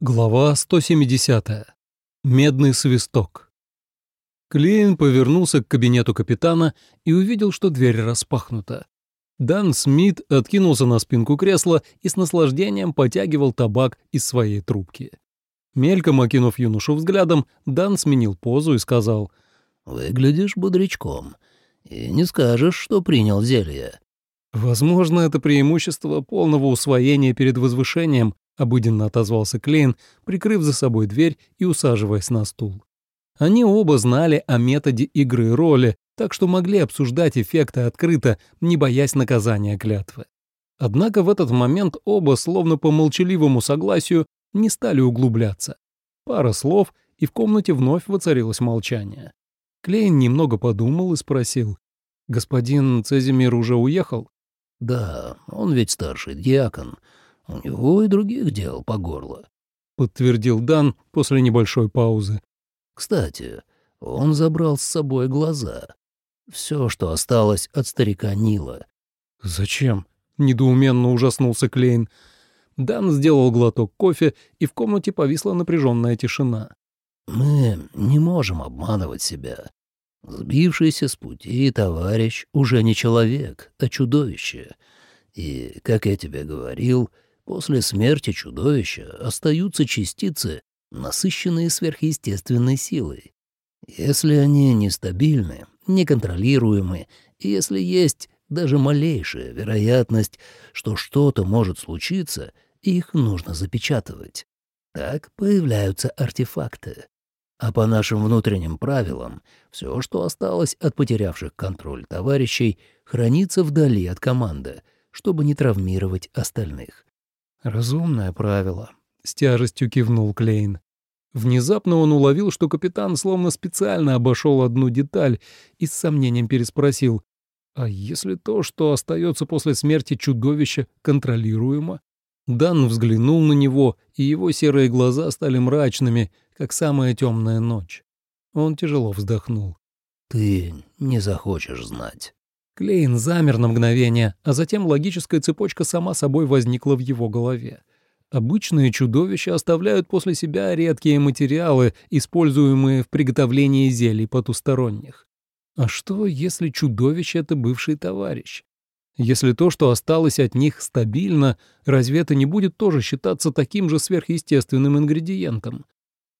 Глава 170. Медный свисток. Клейн повернулся к кабинету капитана и увидел, что дверь распахнута. Дан Смит откинулся на спинку кресла и с наслаждением потягивал табак из своей трубки. Мельком окинув юношу взглядом, Дан сменил позу и сказал «Выглядишь бодрячком, и не скажешь, что принял зелье». Возможно, это преимущество полного усвоения перед возвышением, обыденно отозвался Клейн, прикрыв за собой дверь и усаживаясь на стул. Они оба знали о методе игры роли, так что могли обсуждать эффекты открыто, не боясь наказания клятвы. Однако в этот момент оба, словно по молчаливому согласию, не стали углубляться. Пара слов, и в комнате вновь воцарилось молчание. Клейн немного подумал и спросил. «Господин Цезимир уже уехал?» «Да, он ведь старший дьякон. У него и других дел по горло», — подтвердил Дан после небольшой паузы. «Кстати, он забрал с собой глаза. Все, что осталось от старика Нила». «Зачем?» — недоуменно ужаснулся Клейн. Дан сделал глоток кофе, и в комнате повисла напряженная тишина. «Мы не можем обманывать себя. Сбившийся с пути товарищ уже не человек, а чудовище. И, как я тебе говорил, — После смерти чудовища остаются частицы, насыщенные сверхъестественной силой. Если они нестабильны, неконтролируемы, и если есть даже малейшая вероятность, что что-то может случиться, их нужно запечатывать. Так появляются артефакты. А по нашим внутренним правилам, все, что осталось от потерявших контроль товарищей, хранится вдали от команды, чтобы не травмировать остальных. «Разумное правило», — с тяжестью кивнул Клейн. Внезапно он уловил, что капитан словно специально обошел одну деталь и с сомнением переспросил, «А если то, что остается после смерти чудовища, контролируемо?» Дан взглянул на него, и его серые глаза стали мрачными, как самая темная ночь. Он тяжело вздохнул. «Ты не захочешь знать». Клейн замер на мгновение, а затем логическая цепочка сама собой возникла в его голове. Обычные чудовища оставляют после себя редкие материалы, используемые в приготовлении зелий потусторонних. А что, если чудовище — это бывший товарищ? Если то, что осталось от них, стабильно, разве это не будет тоже считаться таким же сверхъестественным ингредиентом?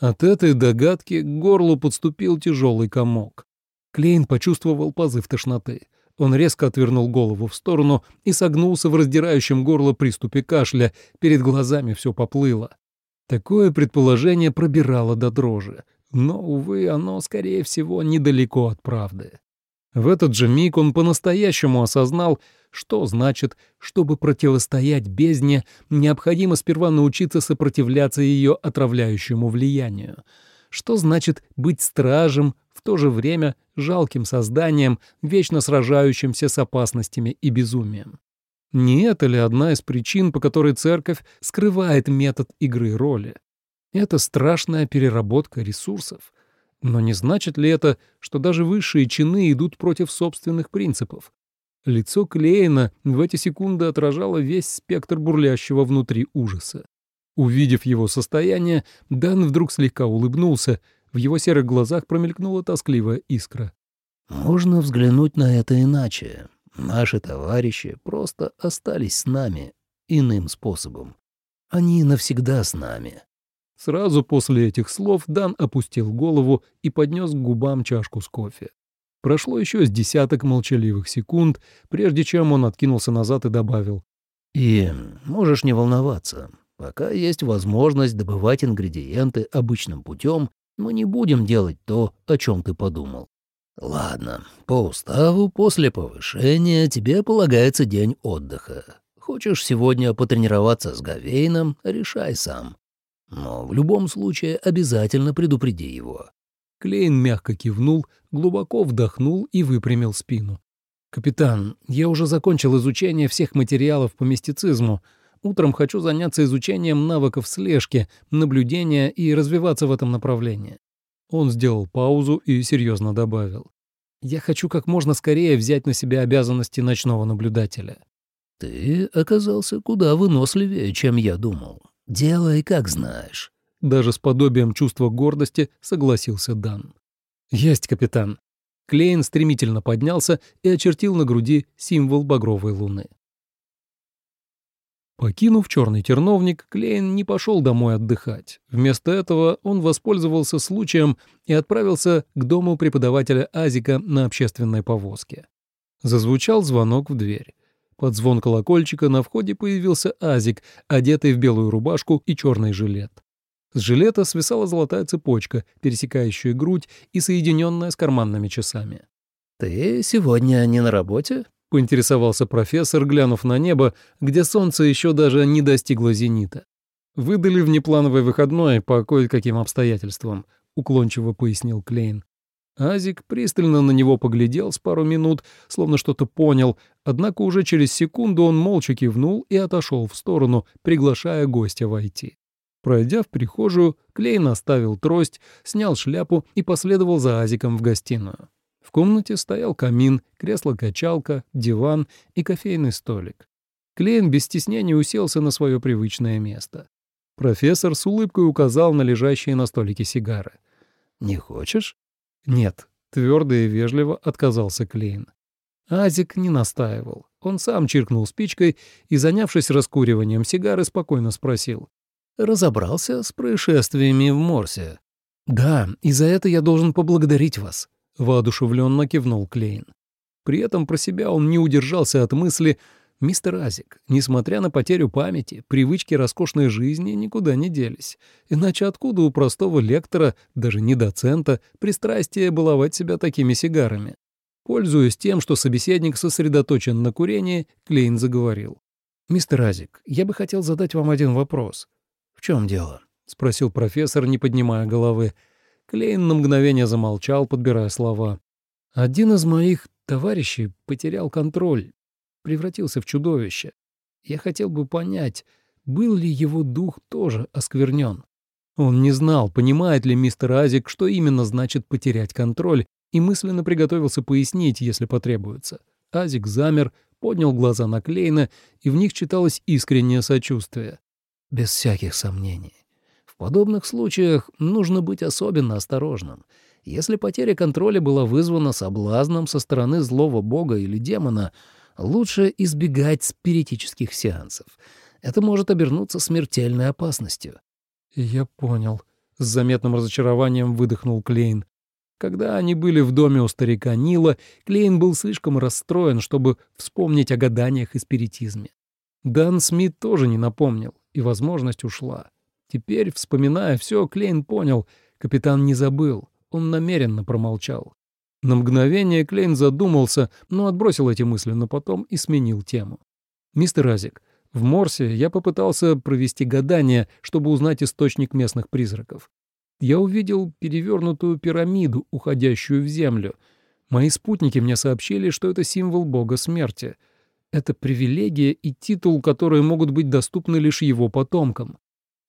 От этой догадки к горлу подступил тяжелый комок. Клейн почувствовал позыв тошноты. Он резко отвернул голову в сторону и согнулся в раздирающем горло приступе кашля, перед глазами все поплыло. Такое предположение пробирало до дрожи, но, увы, оно, скорее всего, недалеко от правды. В этот же миг он по-настоящему осознал, что значит, чтобы противостоять бездне, необходимо сперва научиться сопротивляться ее отравляющему влиянию. Что значит быть стражем в то же время жалким созданием, вечно сражающимся с опасностями и безумием. Не это ли одна из причин, по которой церковь скрывает метод игры роли? Это страшная переработка ресурсов. Но не значит ли это, что даже высшие чины идут против собственных принципов? Лицо Клейна в эти секунды отражало весь спектр бурлящего внутри ужаса. Увидев его состояние, Дан вдруг слегка улыбнулся, в его серых глазах промелькнула тоскливая искра. «Можно взглянуть на это иначе. Наши товарищи просто остались с нами иным способом. Они навсегда с нами». Сразу после этих слов Дан опустил голову и поднес к губам чашку с кофе. Прошло еще с десяток молчаливых секунд, прежде чем он откинулся назад и добавил. «И можешь не волноваться. Пока есть возможность добывать ингредиенты обычным путем, мы не будем делать то, о чем ты подумал. Ладно, по уставу после повышения тебе полагается день отдыха. Хочешь сегодня потренироваться с Гавейном, решай сам. Но в любом случае обязательно предупреди его». Клейн мягко кивнул, глубоко вдохнул и выпрямил спину. «Капитан, я уже закончил изучение всех материалов по мистицизму. Утром хочу заняться изучением навыков слежки, наблюдения и развиваться в этом направлении. Он сделал паузу и серьезно добавил. Я хочу как можно скорее взять на себя обязанности ночного наблюдателя. Ты оказался куда выносливее, чем я думал. делай, как знаешь». Даже с подобием чувства гордости согласился Дан. «Есть, капитан». Клейн стремительно поднялся и очертил на груди символ багровой луны. Покинув черный терновник, Клейн не пошел домой отдыхать. Вместо этого он воспользовался случаем и отправился к дому преподавателя Азика на общественной повозке. Зазвучал звонок в дверь. Под звон колокольчика на входе появился Азик, одетый в белую рубашку и черный жилет. С жилета свисала золотая цепочка, пересекающая грудь и соединенная с карманными часами. «Ты сегодня не на работе?» — поинтересовался профессор, глянув на небо, где солнце еще даже не достигло зенита. «Выдали внеплановый выходной по кое-каким обстоятельствам», — уклончиво пояснил Клейн. Азик пристально на него поглядел с пару минут, словно что-то понял, однако уже через секунду он молча кивнул и отошел в сторону, приглашая гостя войти. Пройдя в прихожую, Клейн оставил трость, снял шляпу и последовал за Азиком в гостиную. Комнате стоял камин, кресло-качалка, диван и кофейный столик. Клейн без стеснения уселся на свое привычное место. Профессор с улыбкой указал на лежащие на столике сигары. «Не хочешь?» «Нет», — твердо и вежливо отказался Клейн. Азик не настаивал. Он сам чиркнул спичкой и, занявшись раскуриванием сигары, спокойно спросил разобрался с происшествиями в Морсе. «Да, и за это я должен поблагодарить вас», — воодушевленно кивнул Клейн. При этом про себя он не удержался от мысли «Мистер Азик, несмотря на потерю памяти, привычки роскошной жизни никуда не делись. Иначе откуда у простого лектора, даже не доцента, пристрастие баловать себя такими сигарами?» Пользуясь тем, что собеседник сосредоточен на курении, Клейн заговорил. «Мистер Азик, я бы хотел задать вам один вопрос чем дело?» — спросил профессор, не поднимая головы. Клейн на мгновение замолчал, подбирая слова. «Один из моих товарищей потерял контроль, превратился в чудовище. Я хотел бы понять, был ли его дух тоже осквернен. Он не знал, понимает ли мистер Азик, что именно значит потерять контроль, и мысленно приготовился пояснить, если потребуется. Азик замер, поднял глаза на Клейна, и в них читалось искреннее сочувствие без всяких сомнений. В подобных случаях нужно быть особенно осторожным. Если потеря контроля была вызвана соблазном со стороны злого бога или демона, лучше избегать спиритических сеансов. Это может обернуться смертельной опасностью. «Я понял», — с заметным разочарованием выдохнул Клейн. Когда они были в доме у старика Нила, Клейн был слишком расстроен, чтобы вспомнить о гаданиях и спиритизме. Дан Смит тоже не напомнил и возможность ушла. Теперь, вспоминая все, Клейн понял, капитан не забыл, он намеренно промолчал. На мгновение Клейн задумался, но отбросил эти мысли, но потом и сменил тему. «Мистер Азик, в Морсе я попытался провести гадание, чтобы узнать источник местных призраков. Я увидел перевернутую пирамиду, уходящую в землю. Мои спутники мне сообщили, что это символ бога смерти — это привилегия и титул, которые могут быть доступны лишь его потомкам.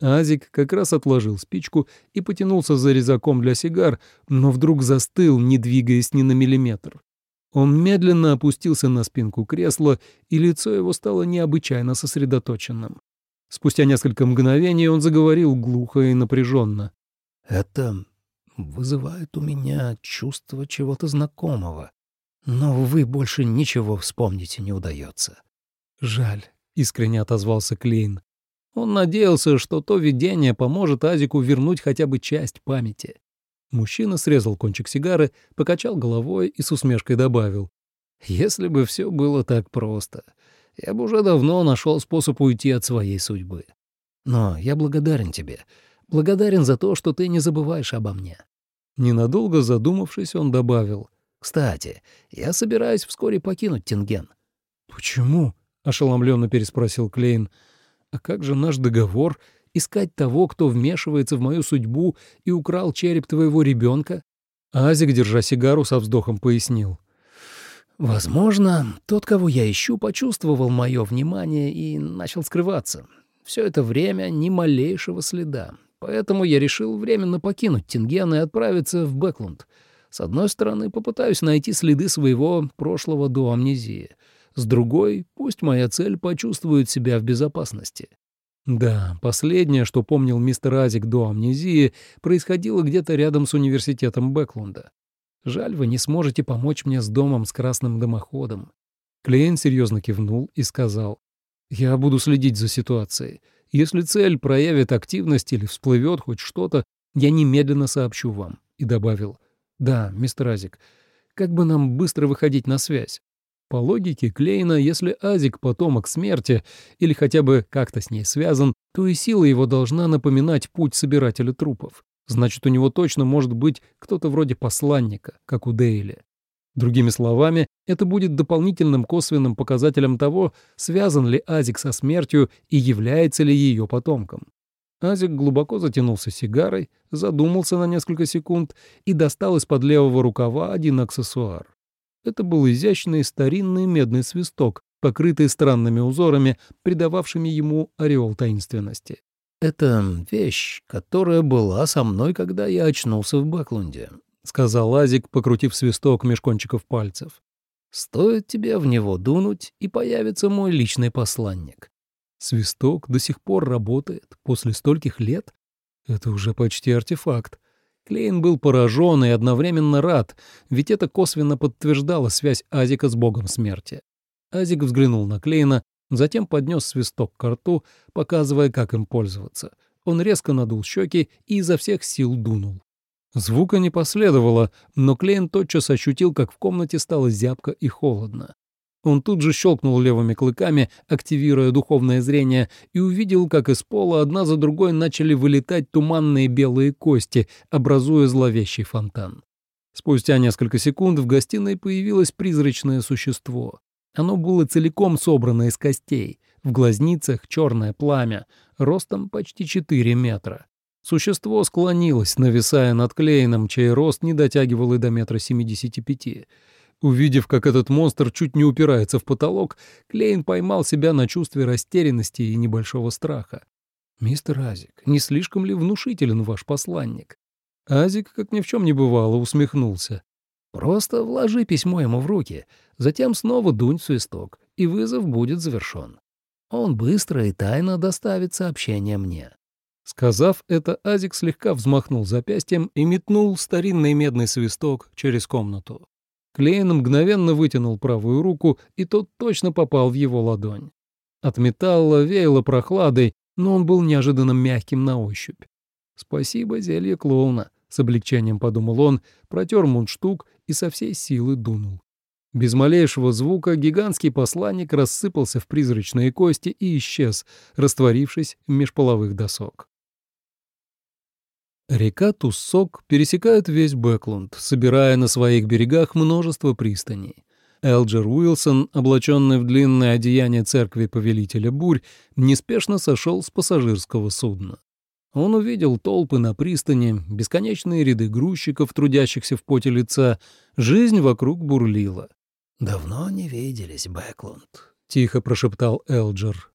Азик как раз отложил спичку и потянулся за резаком для сигар, но вдруг застыл, не двигаясь ни на миллиметр. Он медленно опустился на спинку кресла, и лицо его стало необычайно сосредоточенным. Спустя несколько мгновений он заговорил глухо и напряженно. «Это вызывает у меня чувство чего-то знакомого. Но, увы, больше ничего вспомнить не удается. «Жаль», — искренне отозвался Клейн. Он надеялся, что то видение поможет Азику вернуть хотя бы часть памяти. Мужчина срезал кончик сигары, покачал головой и с усмешкой добавил. «Если бы все было так просто, я бы уже давно нашел способ уйти от своей судьбы. Но я благодарен тебе. Благодарен за то, что ты не забываешь обо мне». Ненадолго задумавшись, он добавил. Кстати, я собираюсь вскоре покинуть Тинген». «Почему?» — ошеломленно переспросил Клейн. «А как же наш договор? Искать того, кто вмешивается в мою судьбу и украл череп твоего ребенка?» Азик, держа сигару, со вздохом пояснил. «Возможно, тот, кого я ищу, почувствовал мое внимание и начал скрываться. Все это время ни малейшего следа. Поэтому я решил временно покинуть Тинген и отправиться в Бэклунд. С одной стороны, попытаюсь найти следы своего прошлого до амнезии. С другой, пусть моя цель почувствует себя в безопасности. Да, последнее, что помнил мистер Азик до амнезии, происходило где-то рядом с университетом Бэклунда. Жаль, вы не сможете помочь мне с домом с красным дымоходом. Клейн серьезно кивнул и сказал, «Я буду следить за ситуацией. Если цель проявит активность или всплывет хоть что-то, я немедленно сообщу вам». И добавил, «Да, мистер Азик, как бы нам быстро выходить на связь?» По логике Клейна, если Азик — потомок смерти или хотя бы как-то с ней связан, то и сила его должна напоминать путь собирателя трупов. Значит, у него точно может быть кто-то вроде посланника, как у Дейли. Другими словами, это будет дополнительным косвенным показателем того, связан ли Азик со смертью и является ли ее потомком. Азик глубоко затянулся сигарой, задумался на несколько секунд и достал из-под левого рукава один аксессуар. Это был изящный старинный медный свисток, покрытый странными узорами, придававшими ему ореол таинственности. «Это вещь, которая была со мной, когда я очнулся в Бэклунде», — сказал Азик, покрутив свисток меж кончиков пальцев. «Стоит тебе в него дунуть, и появится мой личный посланник». Свисток до сих пор работает после стольких лет? Это уже почти артефакт. Клейн был поражен и одновременно рад, ведь это косвенно подтверждало связь Азика с богом смерти. Азик взглянул на Клейна, затем поднес свисток к рту, показывая, как им пользоваться. Он резко надул щеки и изо всех сил дунул. Звука не последовало, но Клейн тотчас ощутил, как в комнате стало зябко и холодно. Он тут же щелкнул левыми клыками, активируя духовное зрение, и увидел, как из пола одна за другой начали вылетать туманные белые кости, образуя зловещий фонтан. Спустя несколько секунд в гостиной появилось призрачное существо. Оно было целиком собрано из костей, в глазницах черное пламя, ростом почти 4 метра. Существо склонилось, нависая над Клейном, чей рост не дотягивал и до метра семидесяти пяти. Увидев, как этот монстр чуть не упирается в потолок, Клейн поймал себя на чувстве растерянности и небольшого страха. «Мистер Азик, не слишком ли внушителен ваш посланник?» Азик, как ни в чем не бывало, усмехнулся. «Просто вложи письмо ему в руки, затем снова дунь в свисток, и вызов будет завершен. Он быстро и тайно доставит сообщение мне». Сказав это, Азик слегка взмахнул запястьем и метнул старинный медный свисток через комнату. Клейн мгновенно вытянул правую руку, и тот точно попал в его ладонь. От металла веяло прохладой, но он был неожиданно мягким на ощупь. «Спасибо, зелье клоуна», — с облегчением подумал он, протер мундштук и со всей силы дунул. Без малейшего звука гигантский посланник рассыпался в призрачные кости и исчез, растворившись в межполовых досок. Река Туссок пересекает весь Бэклунд, собирая на своих берегах множество пристаней. Элджер Уилсон, облаченный в длинное одеяние церкви повелителя бурь, неспешно сошел с пассажирского судна. Он увидел толпы на пристани, бесконечные ряды грузчиков, трудящихся в поте лица. Жизнь вокруг бурлила. «Давно не виделись, Бэклунд», — тихо прошептал Элджер.